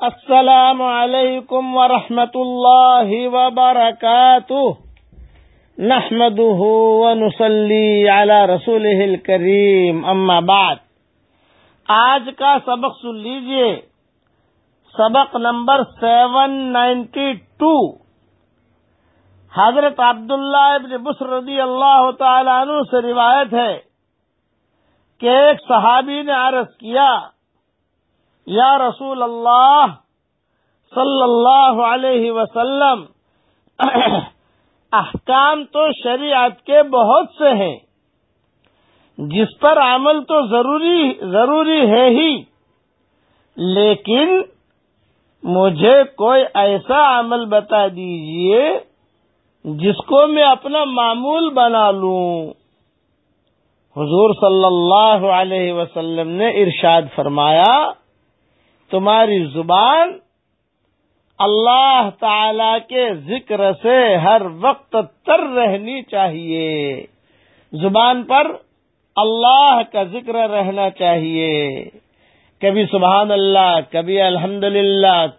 السلام علیکم ورحمۃ اللہ وبرکاتہ۔ نحمده ونصلي على رسوله الكريم اما بعد۔ آج کا سبق سن لیجیے۔ سبق نمبر سیون نائنٹی ٹو۔ حضرت عبداللہ ابن بسر رضی اللہ تعالی عنہ سے روایت ہے کہ ایک صحابی نے عرض کیا یا رسول اللہ صلی اللہ علیہ وسلم، احکام تو شریعت کے بہت سے ہیں۔ جس پر عمل تو ضروری ضروری ہے ہی، لیکن مجھے کوئی ایسا عمل بتا دیجیے جس کو میں اپنا معمول بنا لوں۔ حضور صلی اللہ علیہ وسلم نے ارشاد فرمایا تمہاری زبان اللہ تعالی کے ذکر سے ہر وقت تر رہنی چاہیے۔ زبان پر اللہ کا ذکر رہنا چاہیے۔ کبھی سبحان اللہ، کبھی الحمد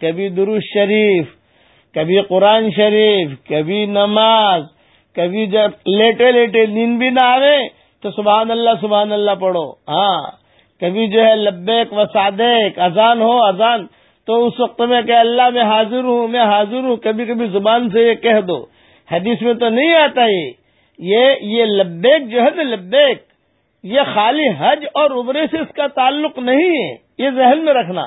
کبھی درو شریف، کبھی قرآن شریف، کبھی نماز، کبھی جب لیٹے لیٹے نیند بھی نہ آئے تو سبحان اللہ سبحان اللہ پڑھو۔ ہاں۔ کبھی جو ہے لبیک و صادق، اذان ہو، اذان۔ تو اس وقت میں کہ اللہ میں حاضر ہوں، میں حاضر ہوں، کبھی کبھی زبان سے یہ کہہ دو۔ حدیث میں تو نہیں آتا یہ۔ یہ لبیک جو ہے نا لبیک۔ یہ خالی حج اور عمرے سے اس کا تعلق نہیں ہے۔ یہ ذہن میں رکھنا۔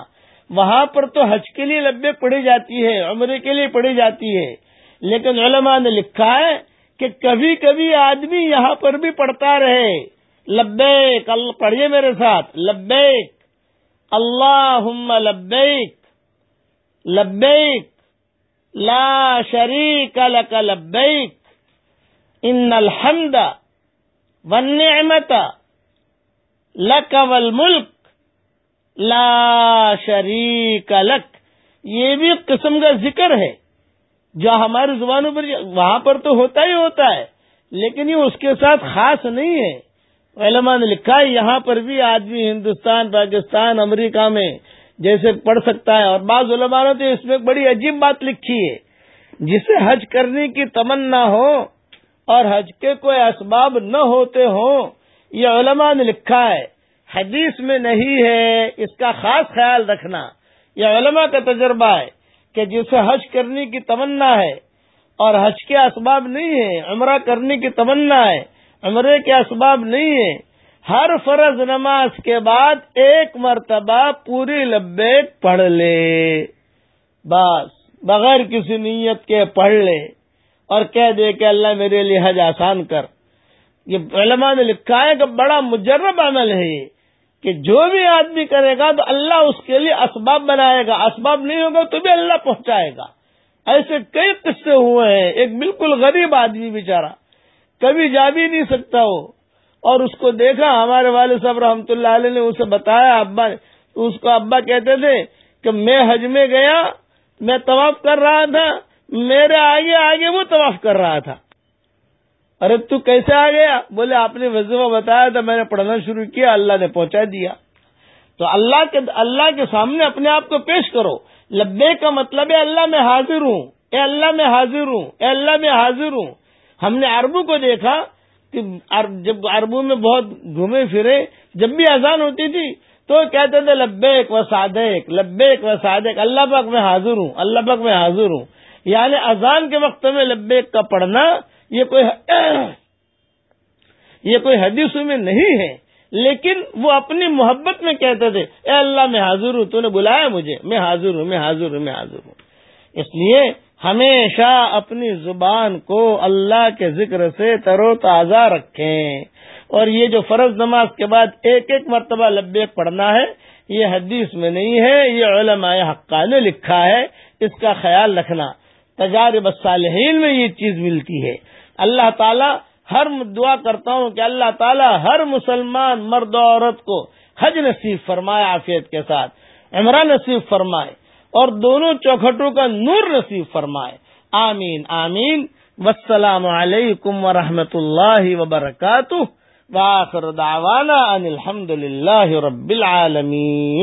وہاں پر تو حج کے لیے لبیک پڑھی جاتی ہے، عمرے کے لیے پڑھی جاتی ہے۔ لیکن علماء نے لکھا ہے کہ کبھی کبھی آدمی یہاں پر بھی پڑھتا رہے۔ لبیک پڑھیے میرے ساتھ، لبیک اللہ لبیک لبیک، لا شریک لک لبیک، ان الحمد والنعمت لک والملک لا شریک لک۔ یہ بھی ایک قسم کا ذکر ہے، جو ہماری زبانوں پر، وہاں پر تو ہوتا ہی ہوتا ہے، لیکن یہ اس کے ساتھ خاص نہیں ہے۔ علماء نے لکھا ہے، یہاں پر بھی آدمی ہندوستان، پاکستان، امریکہ میں جیسے پڑھ سکتا ہے، اور بعض علماء نے تو اس میں بڑی عجیب بات لکھی ہے، جسے حج کرنے کی تمنا ہو اور حج کے کوئی اسباب نہ ہوتے ہوں، یہ علماء نے لکھا ہے۔ حدیث میں نہیں ہے، اس کا خاص خیال رکھنا۔ یہ علماء کا تجربہ ہے کہ جسے حج کرنے کی تمنا ہے اور حج کے اسباب نہیں ہے عمرہ کرنے کی تمنا ہے۔ عمرے کے اسباب نہیں ہیں۔ ہر فرض نماز کے بعد ایک مرتبہ پوری لبیک پڑھ لے۔ بس، بغیر کسی نیت کے پڑھ لے۔ اور کہہ دے کہ اللہ میرے لیے حج آسان کر۔ یہ علماء نے لکھا ہے کہ بڑا مجرب عمل ہے یہ۔ کہ جو بھی آدمی کرے گا تو اللہ اس کے لیے اسباب بنائے گا۔ اسباب نہیں ہوگا تو بھی اللہ پہنچائے گا۔ ایسے کئی قصے ہوئے ہیں۔ ایک بالکل غریب آدمی بیچارہ۔ کبھی جا بھی نہیں سکتا ہو اور اس کو دیکھا، ہمارے والد صاحب رحمۃ اللہ علیہ نے اسے بتایا، ابا، اس کو ابا کہتے تھے کہ میں حج میں گیا، میں طواف کر رہا تھا، میرے آگے آگے وہ طواف کر رہا تھا۔ ارے تو کیسے آ گیا؟ بولے، آپ نے وضوح بتایا تھا، میں نے پڑھنا شروع کیا، اللہ نے پہنچا دیا۔ تو اللہ کے اللہ کے سامنے اپنے آپ کو پیش کرو۔ لبے کا مطلب ہے، اللہ میں حاضر ہوں۔ اے اللہ میں حاضر ہوں۔ اے اللہ میں حاضر ہوں۔ ہم نے اربوں کو دیکھا کہ جب اربوں میں بہت گھومے پھرے، جب بھی اذان ہوتی تھی، تو کہتے تھے، لبیک و صادق، لبیک و صادق، اللہ پاک میں حاضر ہوں، اللہ پاک میں حاضر ہوں۔ یعنی اذان کے وقت میں لبیک کا پڑھنا یہ کوئی یہ کوئی حدیث میں نہیں ہے۔ لیکن وہ اپنی محبت میں کہتے تھے، اے اللہ میں حاضر ہوں، تو نے بلایا مجھے، میں حاضر ہوں، میں حاضر ہوں، میں حاضر ہوں۔ اس لیے ہمیشہ اپنی زبان کو اللہ کے ذکر سے تر و تازہ رکھیں۔ اور یہ جو فرض نماز کے بعد ایک ایک مرتبہ لبے پڑھنا ہے، یہ حدیث میں نہیں ہے، یہ علماء حقا نے لکھا ہے، اس کا خیال رکھنا۔ تجارب صالحین میں یہ چیز ملتی ہے۔ اللہ تعالی ہر دعا کرتا ہوں کہ اللہ تعالی ہر مسلمان مرد و عورت کو حج نصیب فرمائے عافیت کے ساتھ۔ عمرہ نصیب فرمائے۔ اور دونوں چوکھٹوں کا نور نصیب فرمائے۔ آمین آمین۔ والسلام علیکم ورحمۃ اللہ وبرکاتہ۔ واخر دعوانا ان الحمد للہ رب العالمین۔